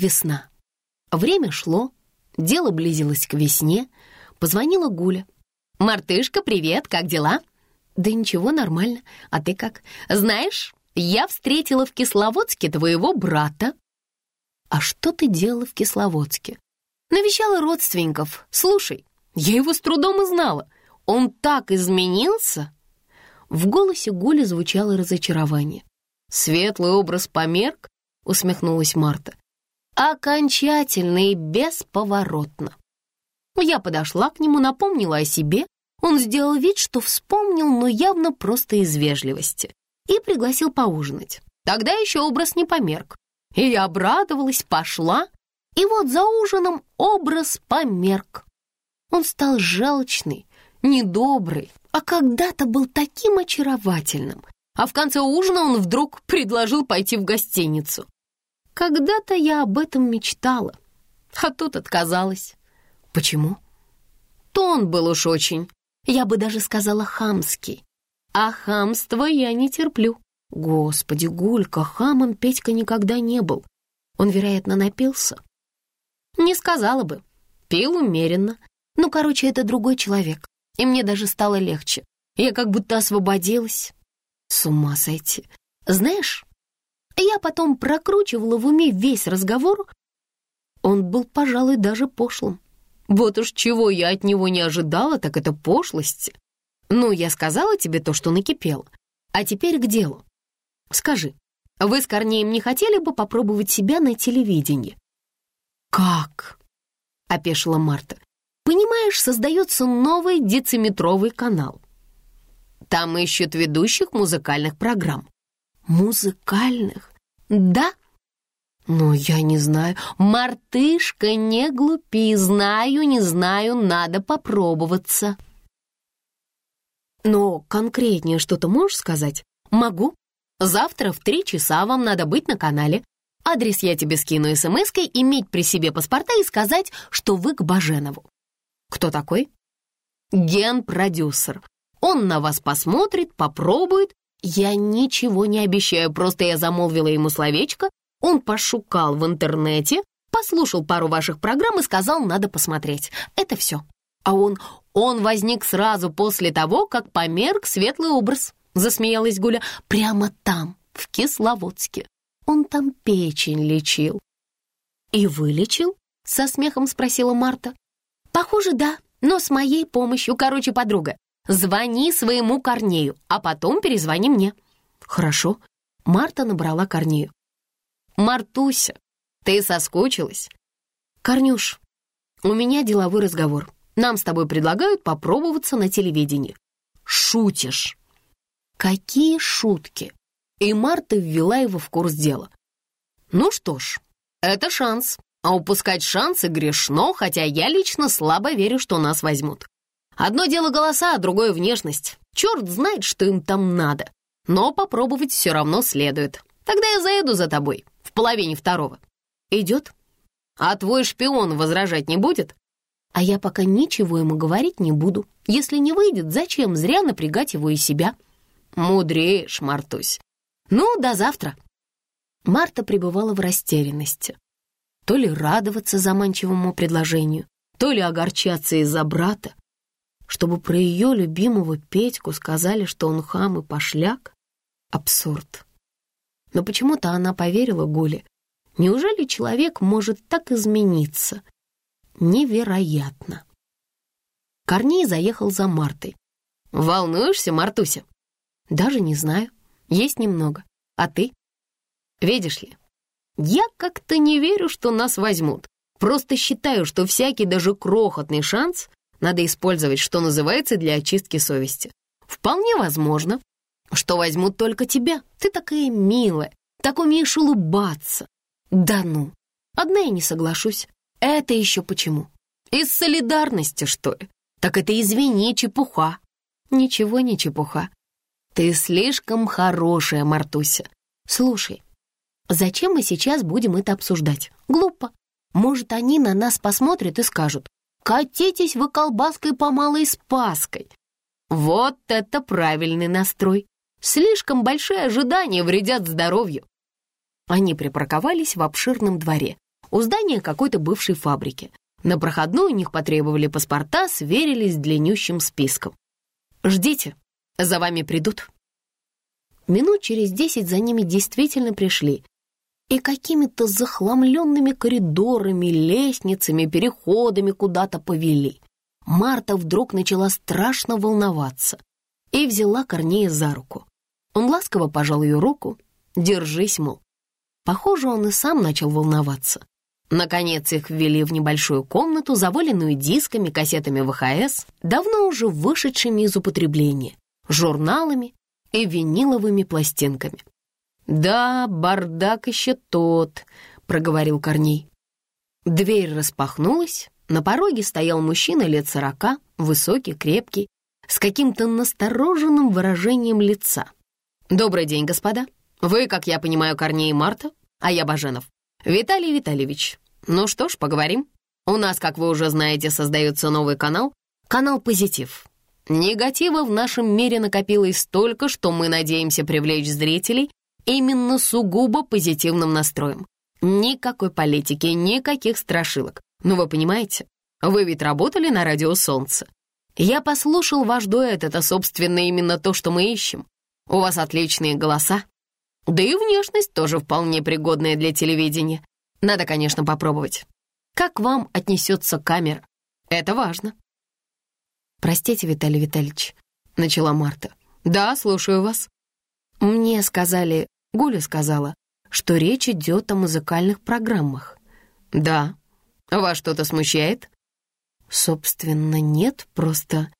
Весна. Время шло, дело близилось к весне. Позвонила Гуля. «Мартышка, привет, как дела?» «Да ничего, нормально. А ты как? Знаешь, я встретила в Кисловодске твоего брата». «А что ты делала в Кисловодске?» «Навещала родственников. Слушай, я его с трудом узнала. Он так изменился!» В голосе Гули звучало разочарование. «Светлый образ померк?» — усмехнулась Марта. «Окончательно и бесповоротно». Я подошла к нему, напомнила о себе. Он сделал вид, что вспомнил, но явно просто из вежливости. И пригласил поужинать. Тогда еще образ не померк. И я обрадовалась, пошла. И вот за ужином образ померк. Он стал желчный, недобрый, а когда-то был таким очаровательным. А в конце ужина он вдруг предложил пойти в гостиницу. Когда-то я об этом мечтала, а тут отказалась. Почему? Тон был уж очень, я бы даже сказала хамский. А хамство я не терплю. Господи, Гулька, хамом Петька никогда не был. Он, вероятно, напился. Не сказала бы. Пил умеренно. Ну, короче, это другой человек и мне даже стало легче. Я как будто освободилась. С ума сойти. Знаешь, я потом прокручивала в уме весь разговор. Он был, пожалуй, даже пошлым. Вот уж чего я от него не ожидала, так это пошлости. Ну, я сказала тебе то, что накипело. А теперь к делу. Скажи, вы с Корнеем не хотели бы попробовать себя на телевидении? «Как?» — опешила Марта. Понимаешь, создается новый дециметровый канал. Там ищут ведущих музыкальных программ. Музыкальных? Да. Но я не знаю. Мартышка, не глупи. Знаю, не знаю, надо попробоваться. Но конкретнее что-то можешь сказать? Могу. Завтра в три часа вам надо быть на канале. Адрес я тебе скину смс-кой, иметь при себе паспорта и сказать, что вы к Баженову. Кто такой? Ген-продюсер. Он на вас посмотрит, попробует. Я ничего не обещаю, просто я замолвила ему словечко. Он пошукал в интернете, послушал пару ваших программ и сказал, надо посмотреть. Это все. А он, он возник сразу после того, как померк светлый образ, засмеялась Гуля, прямо там, в Кисловодске. Он там печень лечил. И вылечил? Со смехом спросила Марта. «Похоже, да, но с моей помощью. Короче, подруга, звони своему Корнею, а потом перезвони мне». «Хорошо». Марта набрала Корнею. «Мартуся, ты соскучилась?» «Корнюш, у меня деловой разговор. Нам с тобой предлагают попробоваться на телевидении». «Шутишь?» «Какие шутки?» И Марта ввела его в курс дела. «Ну что ж, это шанс. А упускать шансы грешно, хотя я лично слабо верю, что нас возьмут. Одно дело голоса, а другое внешность. Черт знает, что им там надо. Но попробовать все равно следует. Тогда я заеду за тобой в половине второго. Идет? А твой шпион возражать не будет? А я пока ничего ему говорить не буду. Если не выйдет, зачем зря напрягать его и себя? Мудреешь, Мартусь. Ну, до завтра. Марта пребывала в растерянности то ли радоваться заманчивому предложению, то ли огорчаться из-за брата. Чтобы про ее любимого Петьку сказали, что он хам и пошляк? Абсурд. Но почему-то она поверила Гуле. Неужели человек может так измениться? Невероятно. Корней заехал за Мартой. «Волнуешься, Мартуся?» «Даже не знаю. Есть немного. А ты?» «Видишь ли, я как-то не верю, что нас возьмут. Просто считаю, что всякий даже крохотный шанс надо использовать, что называется, для очистки совести. Вполне возможно, что возьмут только тебя. Ты такая милая, так умеешь улыбаться. Да ну, одна я не соглашусь. Это еще почему? Из солидарности, что ли? Так это извини, чепуха. Ничего не чепуха. Ты слишком хорошая, Мартуся. Слушай, Зачем мы сейчас будем это обсуждать? Глупо. Может, они на нас посмотрят и скажут, «Катитесь вы колбаской по малой спаской». Вот это правильный настрой. Слишком большие ожидания вредят здоровью. Они припарковались в обширном дворе, у здания какой-то бывшей фабрики. На проходной у них потребовали паспорта, сверились с длиннющим списком. «Ждите, за вами придут». Минут через десять за ними действительно пришли. И какими-то захламленными коридорами, лестницами, переходами куда-то повели. Марта вдруг начала страшно волноваться и взяла Корнея за руку. Он ласково пожал ее руку. «Держись, мол». Похоже, он и сам начал волноваться. Наконец их ввели в небольшую комнату, заваленную дисками, кассетами ВХС, давно уже вышедшими из употребления, журналами и виниловыми пластинками. «Да, бардак еще тот», — проговорил Корней. Дверь распахнулась, на пороге стоял мужчина лет сорока, высокий, крепкий, с каким-то настороженным выражением лица. «Добрый день, господа. Вы, как я понимаю, Корней и Марта, а я Баженов. Виталий Витальевич. Ну что ж, поговорим. У нас, как вы уже знаете, создается новый канал, канал «Позитив». Негатива в нашем мире накопилось столько, что мы надеемся привлечь зрителей именно сугубо позитивным настроем. Никакой политики, никаких страшилок. Ну вы понимаете, вы ведь работали на радио «Солнце». Я послушал ваш дуэт, это, собственно, именно то, что мы ищем. У вас отличные голоса. Да и внешность тоже вполне пригодная для телевидения. Надо, конечно, попробовать. Как вам отнесется камера? Это важно. «Простите, Виталий Витальевич», — начала Марта. «Да, слушаю вас». «Мне сказали, Гуля сказала, что речь идет о музыкальных программах». «Да. Вас что-то смущает?» «Собственно, нет, просто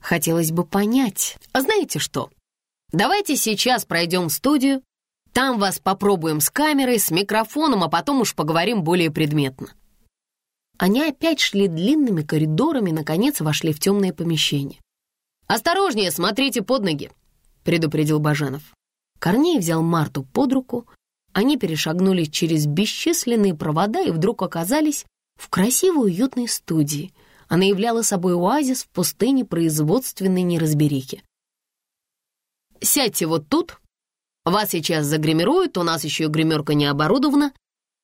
хотелось бы понять. А знаете что? Давайте сейчас пройдем в студию, там вас попробуем с камерой, с микрофоном, а потом уж поговорим более предметно». Они опять шли длинными коридорами, наконец вошли в темное помещение. «Осторожнее, смотрите под ноги», — предупредил Баженов. Корней взял Марту под руку, они перешагнули через бесчисленные провода и вдруг оказались в красивой уютной студии. Она являла собой оазис в пустыне производственной неразберихи. «Сядьте вот тут, вас сейчас загримируют, у нас еще и гримерка не оборудована,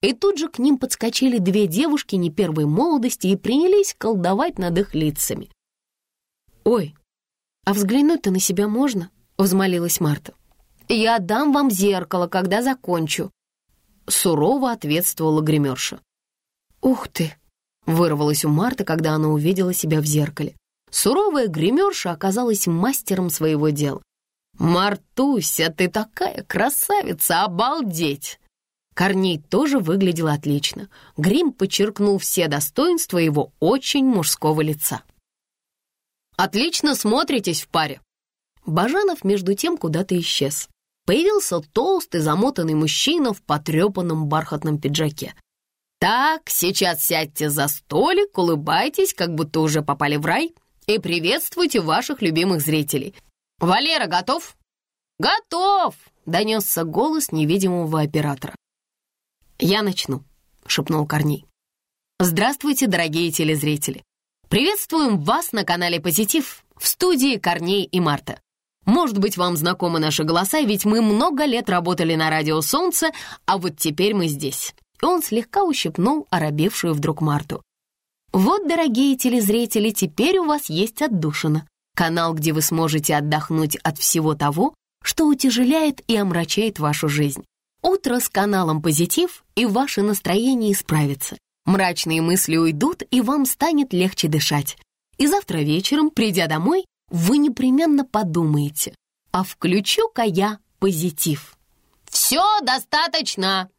и тут же к ним подскочили две девушки не первой молодости и принялись колдовать над их лицами. «Ой, а взглянуть-то на себя можно?» — взмолилась Марта. «Я дам вам зеркало, когда закончу», — сурово ответствовала гримерша. «Ух ты!» — вырвалась у Марты, когда она увидела себя в зеркале. Суровая гримерша оказалась мастером своего дела. «Мартуся, ты такая красавица, обалдеть!» Корней тоже выглядел отлично. Грим подчеркнул все достоинства его очень мужского лица. «Отлично смотритесь в паре!» Бажанов между тем куда-то исчез. Появился толстый, замотанный мужчина в потрепанном бархатном пиджаке. «Так, сейчас сядьте за столик, улыбайтесь, как будто уже попали в рай, и приветствуйте ваших любимых зрителей. Валера готов?» «Готов!» — донесся голос невидимого оператора. «Я начну», — шепнул Корней. «Здравствуйте, дорогие телезрители! Приветствуем вас на канале «Позитив» в студии Корней и Марта. Может быть, вам знакомы наши голоса, ведь мы много лет работали на радио «Солнце», а вот теперь мы здесь». Он слегка ущипнул оробевшую вдруг Марту. «Вот, дорогие телезрители, теперь у вас есть отдушина. Канал, где вы сможете отдохнуть от всего того, что утяжеляет и омрачает вашу жизнь. Утро с каналом «Позитив» и ваше настроение исправится. Мрачные мысли уйдут, и вам станет легче дышать. И завтра вечером, придя домой, вы непременно подумаете, а включу-ка я позитив. «Все достаточно!»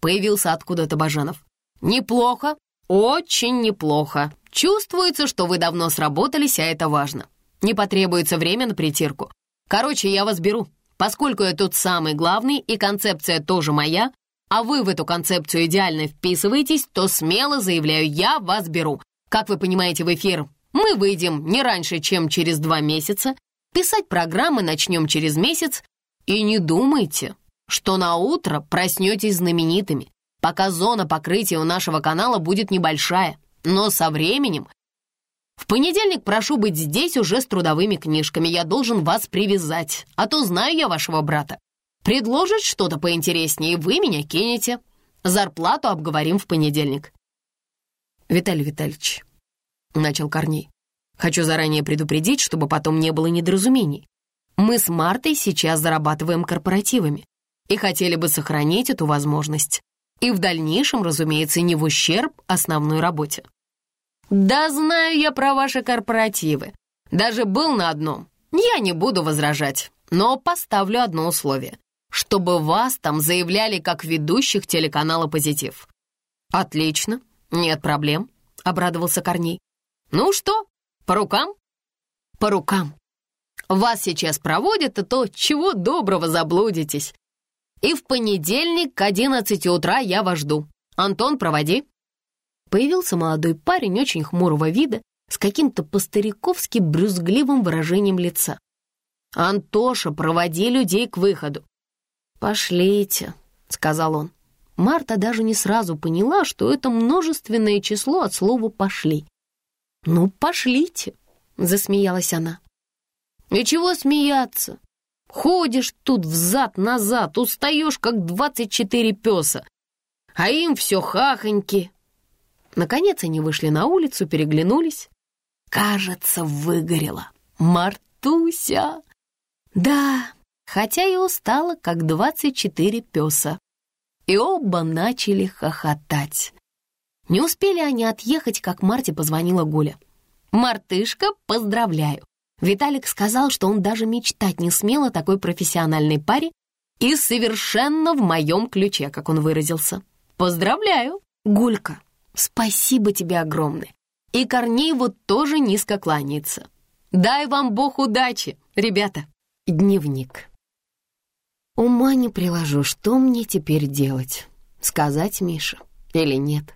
Появился откуда-то Бажанов. «Неплохо, очень неплохо. Чувствуется, что вы давно сработались, а это важно. Не потребуется время на притирку. Короче, я вас беру. Поскольку я тут самый главный и концепция тоже моя, а вы в эту концепцию идеально вписываетесь, то смело заявляю, я вас беру. Как вы понимаете, в эфир мы выйдем не раньше, чем через два месяца, писать программы начнем через месяц, и не думайте, что на утро проснетесь знаменитыми, пока зона покрытия у нашего канала будет небольшая, но со временем в понедельник прошу быть здесь уже с трудовыми книжками. Я должен вас привязать, а то знаю я вашего брата. Предложит что-то поинтереснее, вы меня кинете. Зарплату обговорим в понедельник». «Виталий Витальевич», — начал Корней, «хочу заранее предупредить, чтобы потом не было недоразумений. Мы с Мартой сейчас зарабатываем корпоративами и хотели бы сохранить эту возможность. И в дальнейшем, разумеется, не в ущерб основной работе. «Да знаю я про ваши корпоративы. Даже был на одном. Я не буду возражать, но поставлю одно условие. Чтобы вас там заявляли как ведущих телеканала «Позитив». «Отлично, нет проблем», — обрадовался Корней. «Ну что, по рукам?» «По рукам», вас сейчас проводят, и то чего доброго заблудитесь. И в понедельник к 11 утра я вас жду. Антон, проводи». Появился молодой парень очень хмурого вида с каким-то по-стариковски брюзгливым выражением лица. «Антоша, проводи людей к выходу». «Пошлите», — сказал он. Марта даже не сразу поняла, что это множественное число от слова «пошли». «Ну, пошлите», — засмеялась она. И чего смеяться? Ходишь тут взад-назад, устаешь, как двадцать четыре пёса, а им все хахоньки. Наконец они вышли на улицу, переглянулись. Кажется, выгорела. Мартуся! Да, хотя и устала, как двадцать четыре пёса. И оба начали хохотать. Не успели они отъехать, как Марте позвонила Гуля. «Мартышка, поздравляю! Виталик сказал, что он даже мечтать не смел о такой профессиональной паре и совершенно в моем ключе, как он выразился. Поздравляю, Гулька, спасибо тебе огромное. И Корней вот тоже низко кланяется. Дай вам Бог удачи, ребята. Дневник. Ума не приложу, что мне теперь делать? Сказать Мише или нет?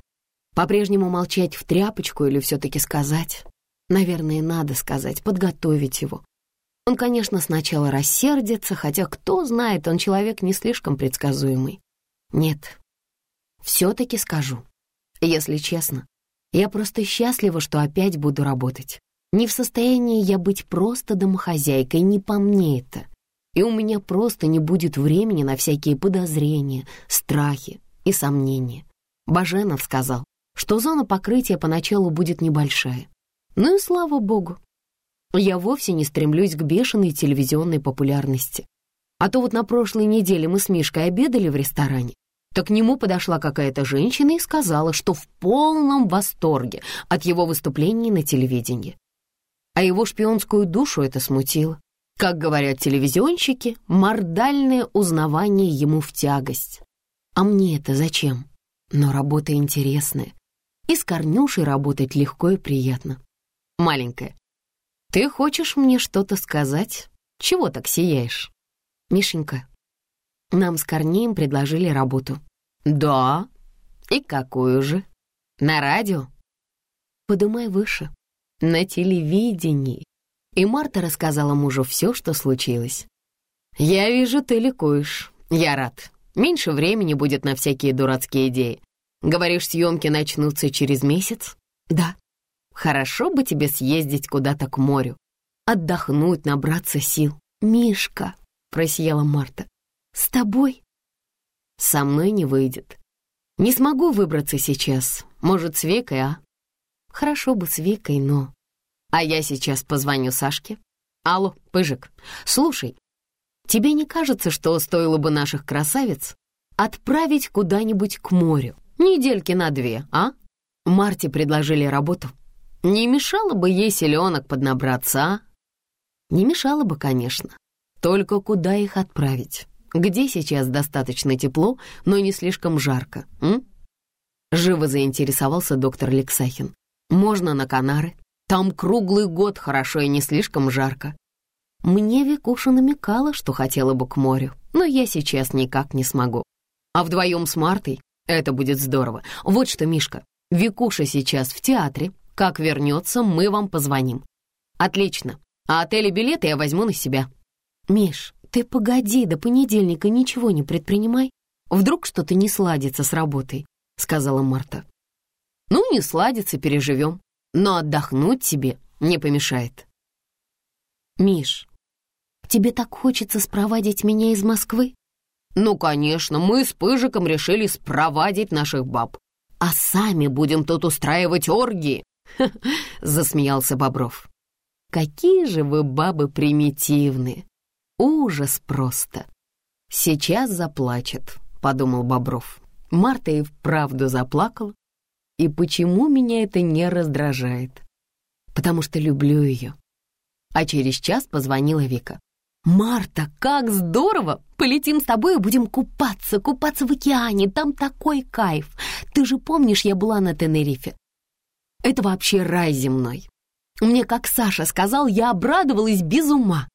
По-прежнему молчать в тряпочку или все-таки сказать? Наверное, надо сказать, подготовить его. Он, конечно, сначала рассердится, хотя, кто знает, он человек не слишком предсказуемый. Нет, все-таки скажу. Если честно, я просто счастлива, что опять буду работать. Не в состоянии я быть просто домохозяйкой, не по мне это. И у меня просто не будет времени на всякие подозрения, страхи и сомнения. Баженов сказал, что зона покрытия поначалу будет небольшая, ну и слава богу. Я вовсе не стремлюсь к бешеной телевизионной популярности. А то вот на прошлой неделе мы с Мишкой обедали в ресторане, так к нему подошла какая-то женщина и сказала, что в полном восторге от его выступлений на телевидении. А его шпионскую душу это смутило. Как говорят телевизионщики, мордальное узнавание ему в тягость. А мне это зачем? Но работа интересная. И с Корнюшей работать легко и приятно маленькая. Ты хочешь мне что-то сказать? Чего так сияешь? Мишенька, нам с Корнеем предложили работу. Да? И какую же? На радио? Подумай выше. На телевидении. И Марта рассказала мужу все, что случилось. «Я вижу, ты ликуешь. Я рад. Меньше времени будет на всякие дурацкие идеи. Говоришь, съемки начнутся через месяц?» «Да». Хорошо бы тебе съездить куда-то к морю, отдохнуть, набраться сил. Мишка, просияла Марта, с тобой? Со мной не выйдет. Не смогу выбраться сейчас. Может, с Викой, а? Хорошо бы с Викой, но... А я сейчас позвоню Сашке. Алло, Пыжик, слушай, тебе не кажется, что стоило бы наших красавиц отправить куда-нибудь к морю? Недельки на две, а? Марте предложили работу не мешало бы ей селенок поднабраться, а? Не мешало бы, конечно. Только куда их отправить? Где сейчас достаточно тепло, но не слишком жарко, м? Живо заинтересовался доктор Лексахин. Можно на Канары. Там круглый год хорошо и не слишком жарко. Мне Викуша намекала, что хотела бы к морю, но я сейчас никак не смогу. А вдвоем с Мартой это будет здорово. Вот что, Мишка, Викуша сейчас в театре, как вернется, мы вам позвоним». «Отлично. А отель и билеты я возьму на себя». «Миш, ты погоди, до понедельника ничего не предпринимай. Вдруг что-то не сладится с работой», — сказала Марта. «Ну, не сладится, переживем. Но отдохнуть тебе не помешает». «Миш, тебе так хочется спровадить меня из Москвы?» Ну, конечно, мы с Пыжиком решили спровадить наших баб. А сами будем тут устраивать оргии. засмеялся Бобров. Какие же вы бабы примитивные. Ужас просто. Сейчас заплачет, подумал Бобров. Марта и вправду заплакала. И почему меня это не раздражает? Потому что люблю ее. А через час позвонила Вика. «Марта, как здорово! Полетим с тобой и будем купаться, купаться в океане. Там такой кайф. Ты же помнишь, я была на Тенерифе? Это вообще рай земной. Мне, как Саша сказал, я обрадовалась без ума.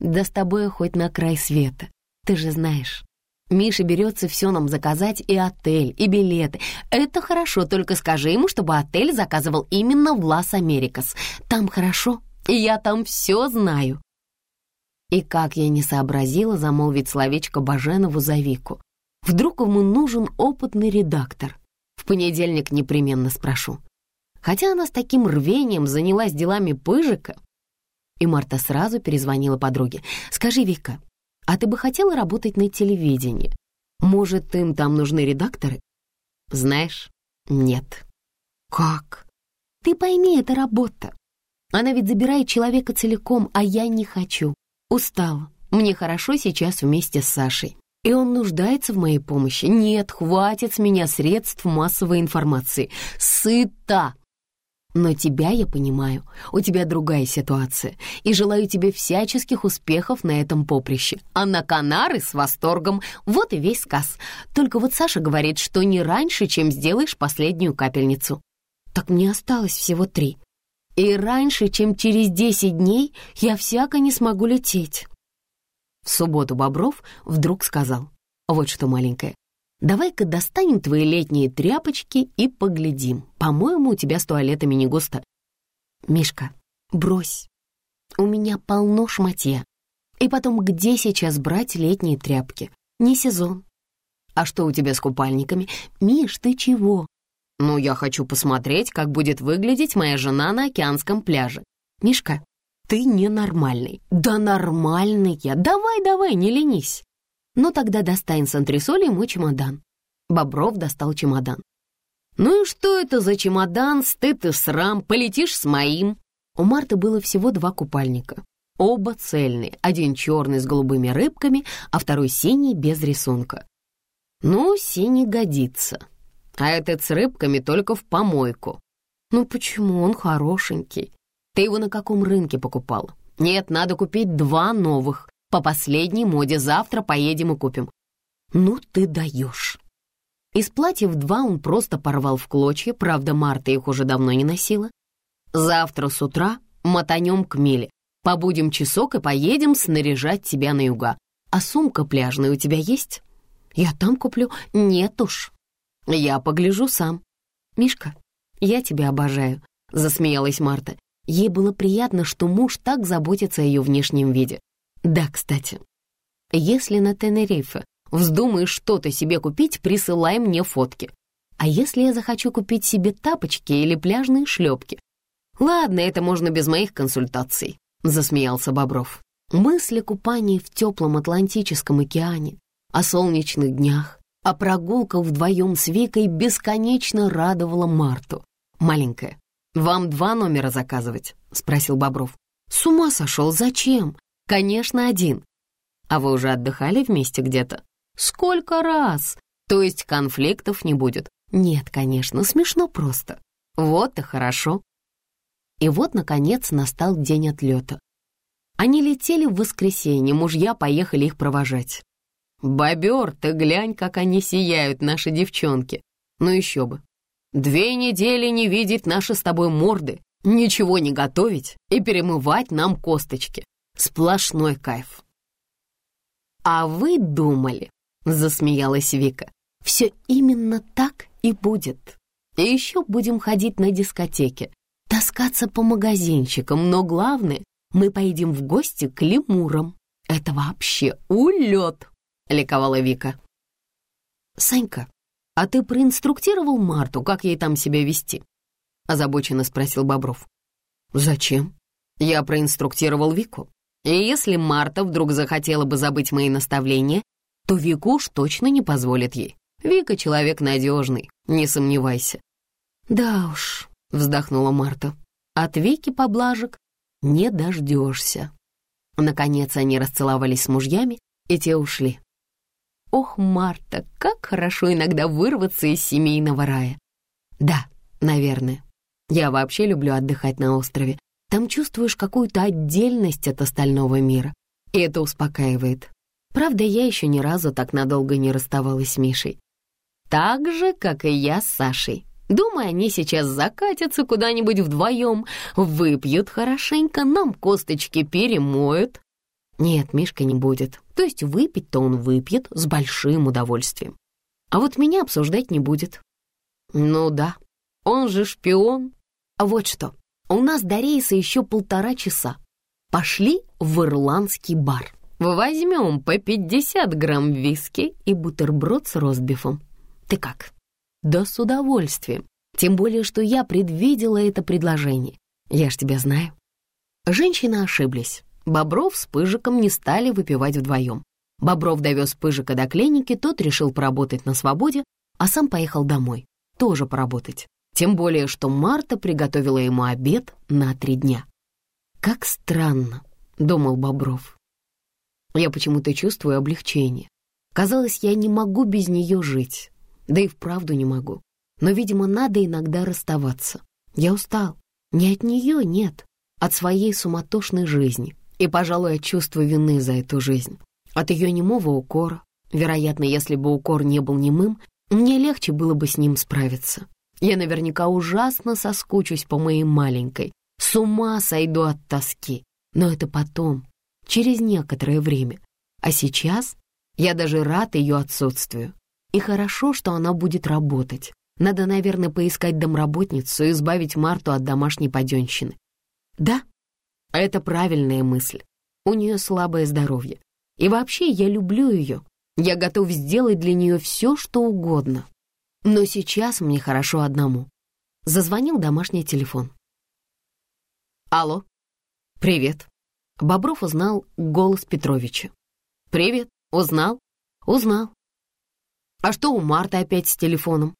Да с тобой хоть на край света. Ты же знаешь, Миша берется все нам заказать, и отель, и билеты. Это хорошо, только скажи ему, чтобы отель заказывал именно в Лас-Америкас. Там хорошо, и я там все знаю. И как я не сообразила замолвить словечко Баженову за Вику. Вдруг ему нужен опытный редактор. В понедельник непременно спрошу. Хотя она с таким рвением занялась делами Пыжика. И Марта сразу перезвонила подруге. «Скажи, Вика, а ты бы хотела работать на телевидении? Может, им там нужны редакторы?» «Знаешь, нет». «Как?» «Ты пойми, это работа. Она ведь забирает человека целиком, а я не хочу. Устала. Мне хорошо сейчас вместе с Сашей. И он нуждается в моей помощи. Нет, хватит с меня средств массовой информации. Сыта. Но тебя я понимаю. У тебя другая ситуация. И желаю тебе всяческих успехов на этом поприще. А на Канары с восторгом. Вот и весь сказ. Только вот Саша говорит, что не раньше, чем сделаешь последнюю капельницу. Так мне осталось всего три. И раньше, чем через десять дней, я всяко не смогу лететь. В субботу Бобров вдруг сказал, вот что, маленькая, давай-ка достанем твои летние тряпочки и поглядим. По-моему, у тебя с туалетами не густо. Мишка, брось. У меня полно шматья. И потом, где сейчас брать летние тряпки? Не сезон. А что у тебя с купальниками? Миш, ты чего? «Ну, я хочу посмотреть, как будет выглядеть моя жена на океанском пляже. Мишка, ты ненормальный». «Да нормальный я. Давай-давай, не ленись». «Ну, тогда достань с антресолей мой чемодан». Бобров достал чемодан. «Ну и что это за чемодан, стыд и срам, полетишь с моим?» У Марты было всего два купальника. Оба цельные, один черный с голубыми рыбками, а второй синий без рисунка. «Ну, синий годится», а этот с рыбками только в помойку. Ну почему? Он хорошенький. Ты его на каком рынке покупала? Нет, надо купить два новых. По последней моде завтра поедем и купим. Ну ты даешь. Из платьев два он просто порвал в клочья, правда, Марта их уже давно не носила. Завтра с утра мотанем к Миле. Побудем часок и поедем снаряжать тебя на юга. А сумка пляжная у тебя есть? Я там куплю. Нет уж, «Я погляжу сам». «Мишка, я тебя обожаю», — засмеялась Марта. Ей было приятно, что муж так заботится о ее внешнем виде. «Да, кстати, если на Тенерифе вздумаешь что-то себе купить, присылай мне фотки. А если я захочу купить себе тапочки или пляжные шлепки? Ладно, это можно без моих консультаций», — засмеялся Бобров. Мысли купания в теплом Атлантическом океане, о солнечных днях, а прогулка вдвоем с Викой бесконечно радовала Марту. «Маленькая, вам два номера заказывать?» — спросил Бобров. «С ума сошел, зачем? Конечно, один. А вы уже отдыхали вместе где-то?» «Сколько раз? То есть конфликтов не будет?» «Нет, конечно, смешно просто. Вот и хорошо». И вот, наконец, настал день отлета. Они летели в воскресенье, мужья поехали их провожать. «Бобер, ты глянь, как они сияют, наши девчонки. Ну еще бы. Две недели не видеть наши с тобой морды, ничего не готовить и перемывать нам косточки. Сплошной кайф». «А вы думали?» — засмеялась Вика. «Все именно так и будет. И еще будем ходить на дискотеке, таскаться по магазинчикам, но главное, мы поедем в гости к лемурам. Это вообще улет!» — ликовала Вика. «Санька, а ты проинструктировал Марту, как ей там себя вести?» — озабоченно спросил Бобров. «Зачем?» «Я проинструктировал Вику. И если Марта вдруг захотела бы забыть мои наставления, то Вика уж точно не позволит ей. Вика человек надежный, не сомневайся. Да уж, вздохнула Марта, от Вики поблажек не дождешься. Наконец они расцеловались с мужьями, и те ушли. Ох, Марта, как хорошо иногда вырваться из семейного рая. Да, наверное. Я вообще люблю отдыхать на острове. Там чувствуешь какую-то отдельность от остального мира, и это успокаивает. Правда, я еще ни разу так надолго не расставалась с Мишей. Так же, как и я с Сашей. Думаю, они сейчас закатятся куда-нибудь вдвоем, выпьют хорошенько, нам косточки перемоют. Нет, Мишка не будет. То есть выпить-то он выпьет с большим удовольствием. А вот меня обсуждать не будет. Ну да, он же шпион. Вот что, у нас до рейса еще полтора часа. Пошли в ирландский бар. Возьмем по 50 грамм виски и бутерброд с ростбифом. Ты как? Да с удовольствием. Тем более, что я предвидела это предложение. Я ж тебя знаю. Женщины ошиблись. Бобров с Пыжиком не стали выпивать вдвоем. Бобров довез Пыжика до клиники, тот решил поработать на свободе, а сам поехал домой, тоже поработать. Тем более, что Марта приготовила ему обед на три дня. «Как странно», — думал Бобров. «Я почему-то чувствую облегчение. Казалось, я не могу без нее жить. Да и вправду не могу. Но, видимо, надо иногда расставаться. Я устал. Не от нее, нет. От своей суматошной жизни и, пожалуй, от чувства вины за эту жизнь. От ее немого укора. Вероятно, если бы укор не был немым, мне легче было бы с ним справиться. Я наверняка ужасно соскучусь по моей маленькой. С ума сойду от тоски. Но это потом, через некоторое время. А сейчас я даже рад ее отсутствию. И хорошо, что она будет работать. Надо, наверное, поискать домработницу и избавить Марту от домашней паденщины. Да, а это правильная мысль. У нее слабое здоровье. И вообще я люблю ее. Я готов сделать для нее все, что угодно. Но сейчас мне хорошо одному. Зазвонил домашний телефон. Алло. Привет. Бобров узнал голос Петровича. Привет. Узнал? Узнал. А что у Марты опять с телефоном?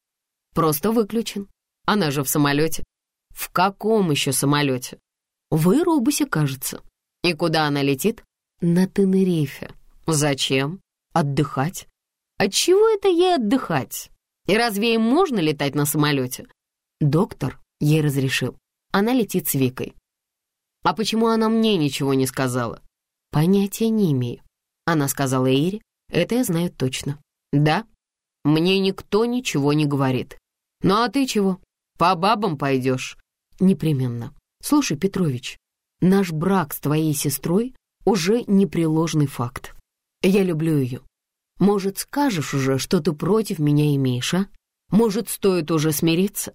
Просто выключен. Она же в самолете. В каком еще самолете? В Иробусе, кажется. И куда она летит? На Тенерифе. Зачем? Отдыхать. От чего это ей отдыхать? И разве им можно летать на самолете? Доктор ей разрешил. Она летит с Викой. А почему она мне ничего не сказала? Понятия не имею. Она сказала Ире, это я знаю точно. Да, мне никто ничего не говорит. Ну а ты чего? По бабам пойдешь? Непременно. «Слушай, Петрович, наш брак с твоей сестрой уже непреложный факт. Я люблю ее. Может, скажешь уже, что ты против меня имеешь, а? Может, стоит уже смириться?»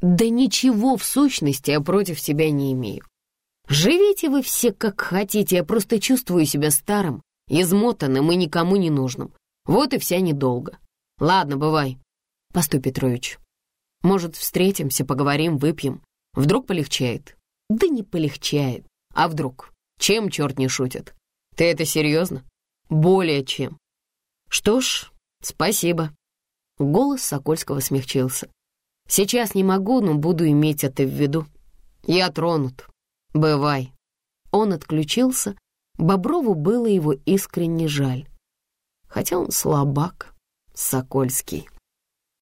«Да ничего в сущности я против тебя не имею. Живите вы все как хотите, я просто чувствую себя старым, измотанным и никому не нужным. Вот и вся недолго. Ладно, бывай. Постой, Петрович. Может, встретимся, поговорим, выпьем. Вдруг полегчает? Да не полегчает. А вдруг? Чем черт не шутит? Ты это серьезно? Более чем. Что ж, спасибо. Голос Сокольского смягчился. Сейчас не могу, но буду иметь это в виду. Я тронут. Бывай. Он отключился. Боброву было его искренне жаль. Хотя он слабак, Сокольский.